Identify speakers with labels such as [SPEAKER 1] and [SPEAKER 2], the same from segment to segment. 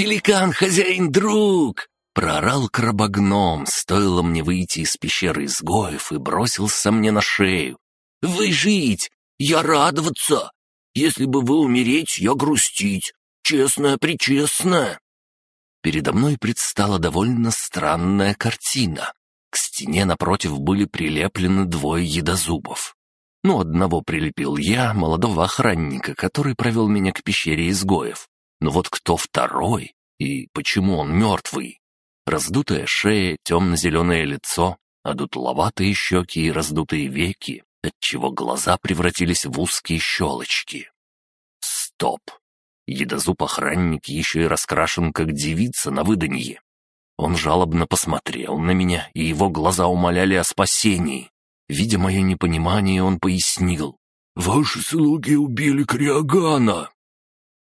[SPEAKER 1] «Великан-хозяин-друг!» Проорал крабогном, стоило мне выйти из пещеры изгоев и бросился мне на шею. «Вы жить! Я радоваться! Если бы вы умереть, я грустить! Честно-причестно!» Передо мной предстала довольно странная картина. К стене напротив были прилеплены двое едозубов. Ну, одного прилепил я, молодого охранника, который провел меня к пещере изгоев. Но вот кто второй и почему он мертвый? Раздутая шея, темно-зеленое лицо, а дутловатые щеки и раздутые веки, отчего глаза превратились в узкие щелочки. Стоп! Едозуб-охранник еще и раскрашен, как девица на выданье. Он жалобно посмотрел на меня, и его глаза умоляли о спасении. Видя мое непонимание, он пояснил. «Ваши слуги убили Криогана!»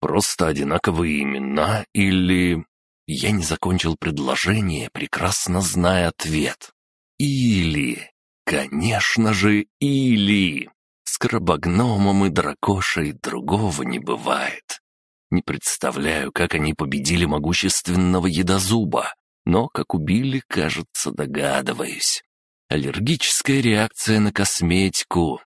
[SPEAKER 1] Просто одинаковые имена или... Я не закончил предложение, прекрасно зная ответ. Или... Конечно же, или... С крабогномом и дракошей другого не бывает. Не представляю, как они победили могущественного едозуба, но как убили, кажется, догадываюсь. Аллергическая реакция на косметику.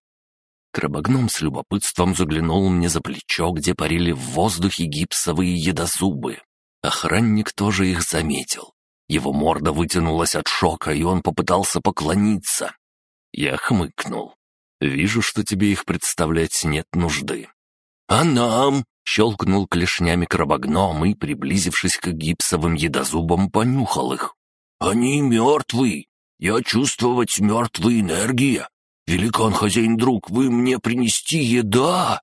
[SPEAKER 1] Крабогном с любопытством заглянул мне за плечо, где парили в воздухе гипсовые едозубы. Охранник тоже их заметил. Его морда вытянулась от шока, и он попытался поклониться. Я хмыкнул. «Вижу, что тебе их представлять нет нужды». «А нам?» Щелкнул клешнями крабогном и, приблизившись к гипсовым едозубам, понюхал их. «Они мертвы! Я чувствовать мертвая энергия! Великан-хозяин-друг, вы мне принести еда!»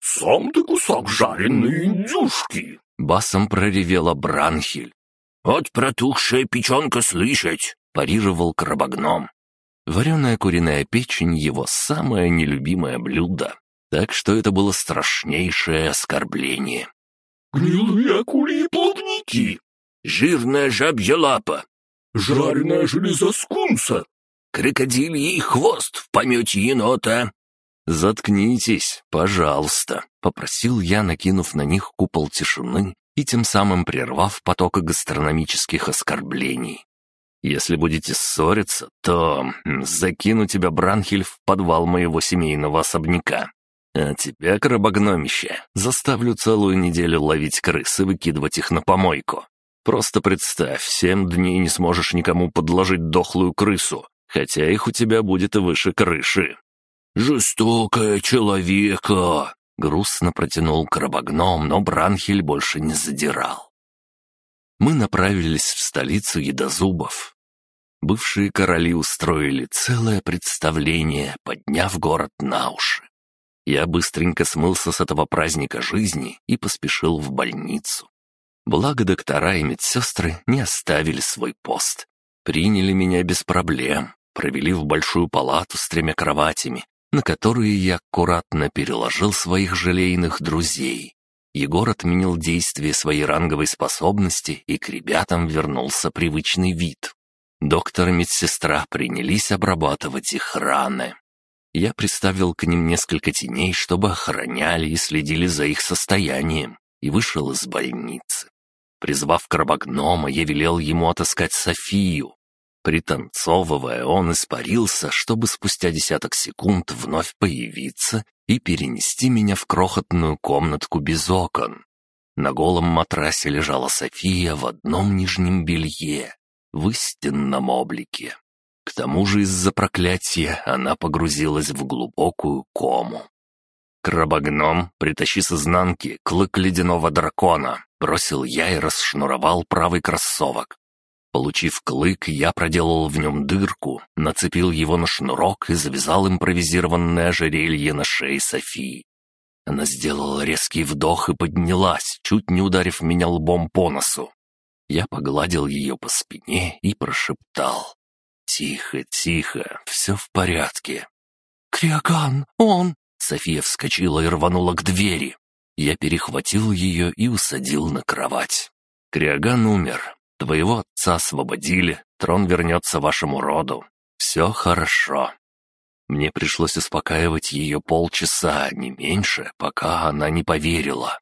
[SPEAKER 1] «Сам ты кусок жареной индюшки!» — басом проревела Бранхель. «От протухшая печенка слышать!» — парировал крабогном. Вареная куриная печень — его самое нелюбимое блюдо так что это было страшнейшее оскорбление. «Гнилые акули и плавники!» «Жирная жабья лапа!» «Жареная железа скунса!» «Крокодильий хвост в помете енота!» «Заткнитесь, пожалуйста», — попросил я, накинув на них купол тишины и тем самым прервав поток гастрономических оскорблений. «Если будете ссориться, то закину тебя, Бранхель, в подвал моего семейного особняка. А тебя, крабогномище, заставлю целую неделю ловить крыс и выкидывать их на помойку. Просто представь, семь дней не сможешь никому подложить дохлую крысу, хотя их у тебя будет выше крыши». «Жестокая человека!» — грустно протянул крабогном, но Бранхель больше не задирал. Мы направились в столицу Едозубов. Бывшие короли устроили целое представление, подняв город на уши. Я быстренько смылся с этого праздника жизни и поспешил в больницу. Благо доктора и медсестры не оставили свой пост. Приняли меня без проблем, провели в большую палату с тремя кроватями, на которые я аккуратно переложил своих желейных друзей. Егор отменил действие своей ранговой способности, и к ребятам вернулся привычный вид. Доктор и медсестра принялись обрабатывать их раны. Я приставил к ним несколько теней, чтобы охраняли и следили за их состоянием, и вышел из больницы. Призвав крабогнома, я велел ему отыскать Софию. Пританцовывая, он испарился, чтобы спустя десяток секунд вновь появиться и перенести меня в крохотную комнатку без окон. На голом матрасе лежала София в одном нижнем белье, в истинном облике. К тому же из-за проклятия она погрузилась в глубокую кому. «Крабогном, притащи с изнанки клык ледяного дракона», — бросил я и расшнуровал правый кроссовок. Получив клык, я проделал в нем дырку, нацепил его на шнурок и завязал импровизированное ожерелье на шее Софии. Она сделала резкий вдох и поднялась, чуть не ударив меня лбом по носу. Я погладил ее по спине и прошептал. «Тихо, тихо, все в порядке». «Криоган, он!» София вскочила и рванула к двери. Я перехватил ее и усадил на кровать. «Криоган умер. Твоего отца освободили. Трон вернется вашему роду. Все хорошо». Мне пришлось успокаивать ее полчаса, не меньше, пока она не поверила.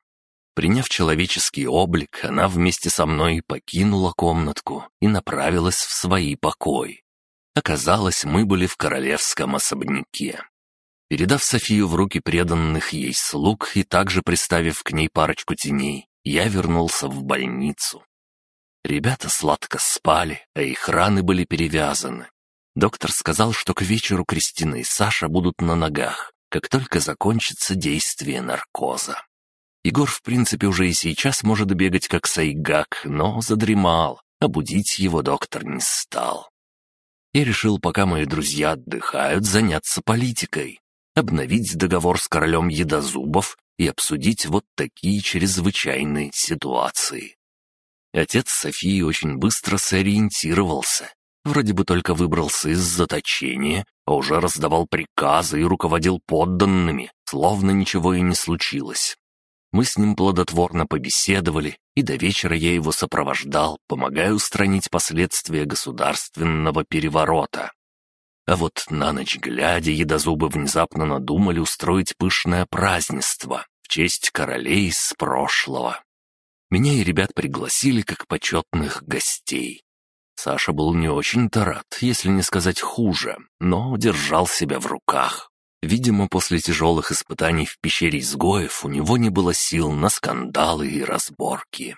[SPEAKER 1] Приняв человеческий облик, она вместе со мной покинула комнатку и направилась в свои покои. Оказалось, мы были в королевском особняке. Передав Софию в руки преданных ей слуг и также приставив к ней парочку теней, я вернулся в больницу. Ребята сладко спали, а их раны были перевязаны. Доктор сказал, что к вечеру Кристина и Саша будут на ногах, как только закончится действие наркоза. Егор, в принципе, уже и сейчас может бегать как сайгак, но задремал, а будить его доктор не стал. Я решил, пока мои друзья отдыхают, заняться политикой, обновить договор с королем Едозубов и обсудить вот такие чрезвычайные ситуации. Отец Софии очень быстро сориентировался. Вроде бы только выбрался из заточения, а уже раздавал приказы и руководил подданными, словно ничего и не случилось. Мы с ним плодотворно побеседовали, и до вечера я его сопровождал, помогая устранить последствия государственного переворота. А вот на ночь глядя, едозубы внезапно надумали устроить пышное празднество в честь королей с прошлого. Меня и ребят пригласили как почетных гостей. Саша был не очень-то рад, если не сказать хуже, но держал себя в руках. Видимо, после тяжелых испытаний в пещере изгоев у него не было сил на скандалы и разборки.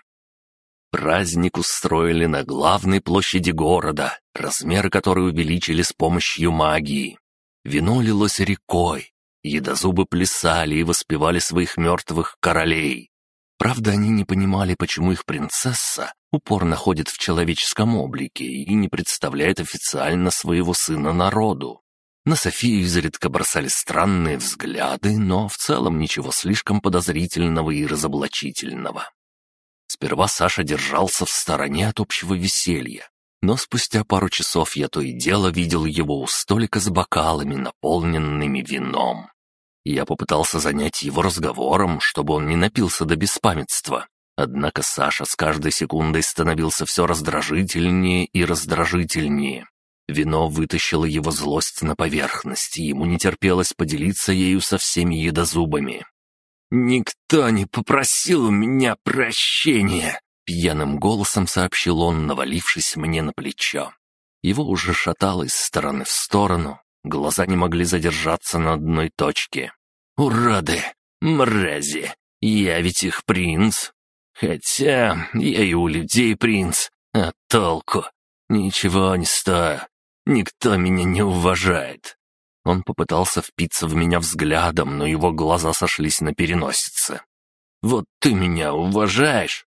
[SPEAKER 1] Праздник устроили на главной площади города, размеры которой увеличили с помощью магии. Вино лилось рекой, едозубы плясали и воспевали своих мертвых королей. Правда, они не понимали, почему их принцесса упорно ходит в человеческом облике и не представляет официально своего сына народу. На Софию изредка бросали странные взгляды, но в целом ничего слишком подозрительного и разоблачительного. Сперва Саша держался в стороне от общего веселья, но спустя пару часов я то и дело видел его у столика с бокалами, наполненными вином. Я попытался занять его разговором, чтобы он не напился до беспамятства. Однако Саша с каждой секундой становился все раздражительнее и раздражительнее. Вино вытащило его злость на поверхность, и ему не терпелось поделиться ею со всеми едозубами. «Никто не попросил у меня прощения!» — пьяным голосом сообщил он, навалившись мне на плечо. Его уже шатало из стороны в сторону, глаза не могли задержаться на одной точке. «Урады! Мрази! Я ведь их принц! Хотя я и у людей принц, а толку? Ничего не стою. Никто меня не уважает». Он попытался впиться в меня взглядом, но его глаза сошлись на переносице. «Вот ты меня уважаешь?»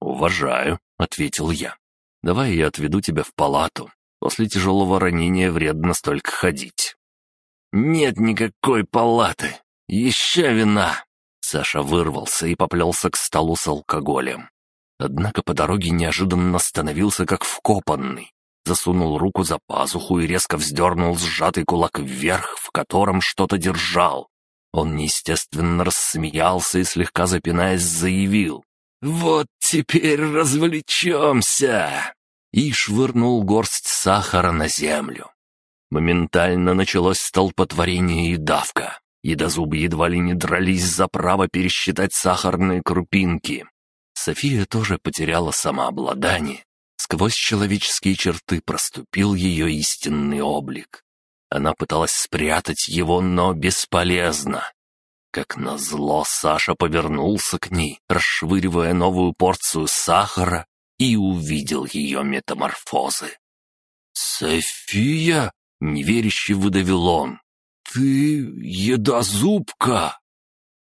[SPEAKER 1] «Уважаю», — ответил я. «Давай я отведу тебя в палату. После тяжелого ранения вредно столько ходить». «Нет никакой палаты. Еще вина!» Саша вырвался и поплелся к столу с алкоголем. Однако по дороге неожиданно остановился как вкопанный засунул руку за пазуху и резко вздернул сжатый кулак вверх, в котором что-то держал. Он неестественно рассмеялся и, слегка запинаясь, заявил. «Вот теперь развлечемся!» И швырнул горсть сахара на землю. Моментально началось столпотворение и давка. Едозубы едва ли не дрались за право пересчитать сахарные крупинки. София тоже потеряла самообладание Сквозь человеческие черты проступил ее истинный облик. Она пыталась спрятать его, но бесполезно. Как назло, Саша повернулся к ней, расшвыривая новую порцию сахара, и увидел ее метаморфозы. «София!» — неверяще выдавил он. «Ты едозубка!»